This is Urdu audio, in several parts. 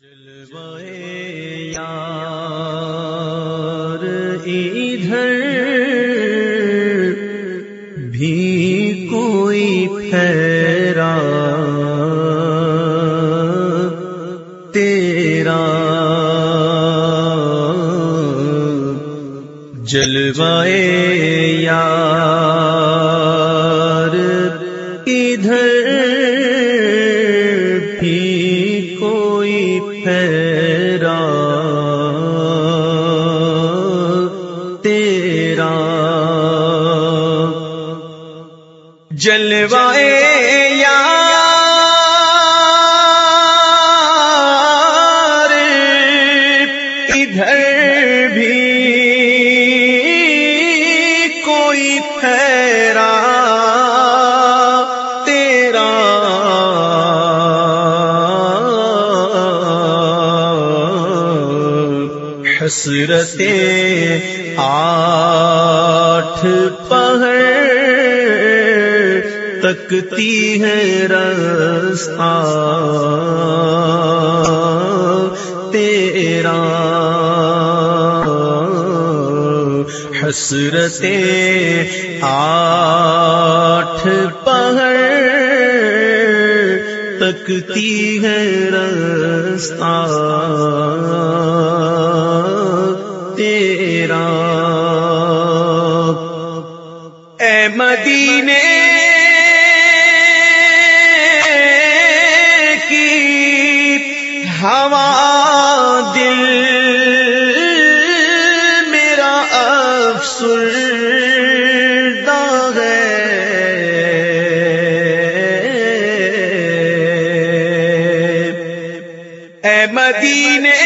جلوائے یار ادھر بھی کوئی پھیرا تیرا جلوائے یار ادھر جلوائے یار ادھر بھی کوئی پھیرا تیرا۔ حسرت آٹھ پہر تکتی ہے رستہ تیرا حسرت آٹھ پہر تکتی ہے رستہ ہوا دل میرا افسر اے مدینے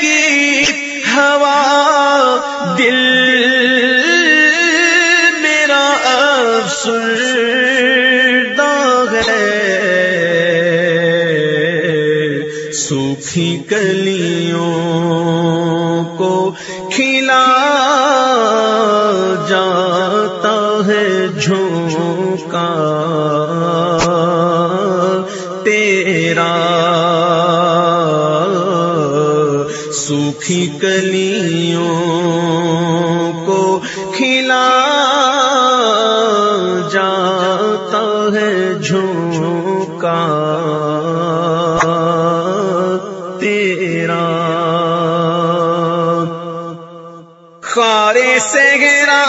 کی ہوا دل میرا افسر سوکھی کلیوں کو کھلا جاتا ہے جھونکا۔ تیرا سوکھی کلیوں کو کھلا تیرا خارے سے گرا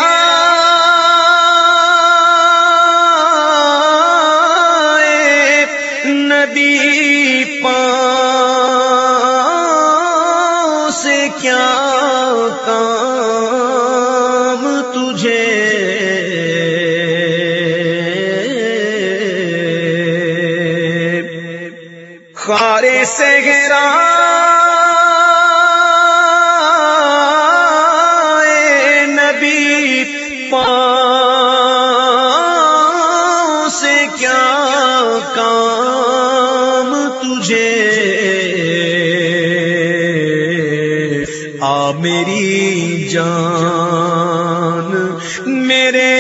ندی خارے سے گرا نبی، پاؤں سے کیا کام تجھے؟ آ میری جان، میرے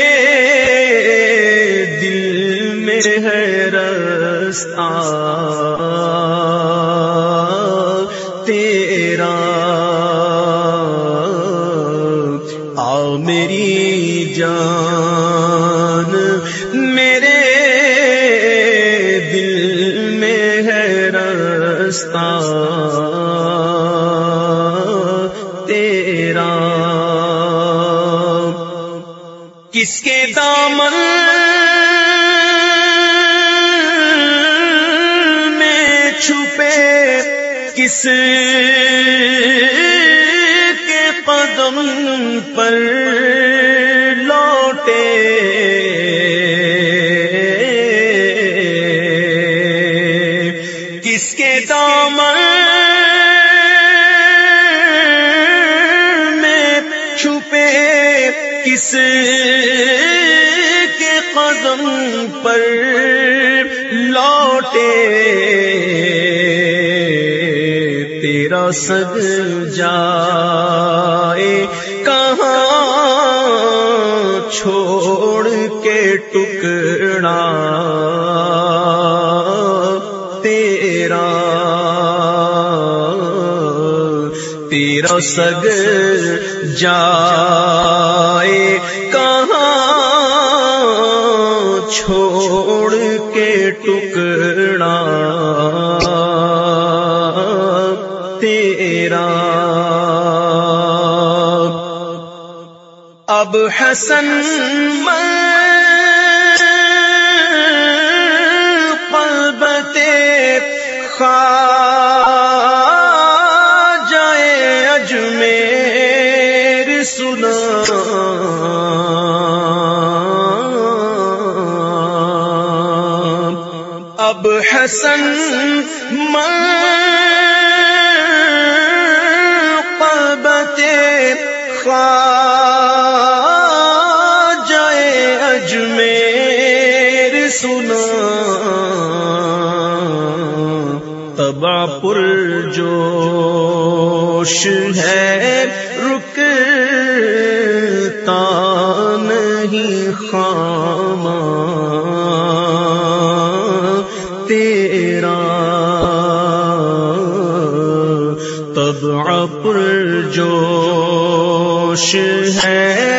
دل میں ہے رستہ۔ میری جان میرے دل میں ہے رستہ تیرا کس کے دامن میں چھپے کس کے قدم پر اس کے قدم پر لوٹے تیرا سگ جائے کہاں چھوڑ کے ٹکڑا تیرا سگ جائے کہاں چھوڑ کے ٹکڑا؟ تیرا۔ اب حسن پلبتے خا اجمیر سنا اب حسن پلبتے خا سنا تبا پر جوش ہے رک نہیں خام تیرا تب پر جوش ہے۔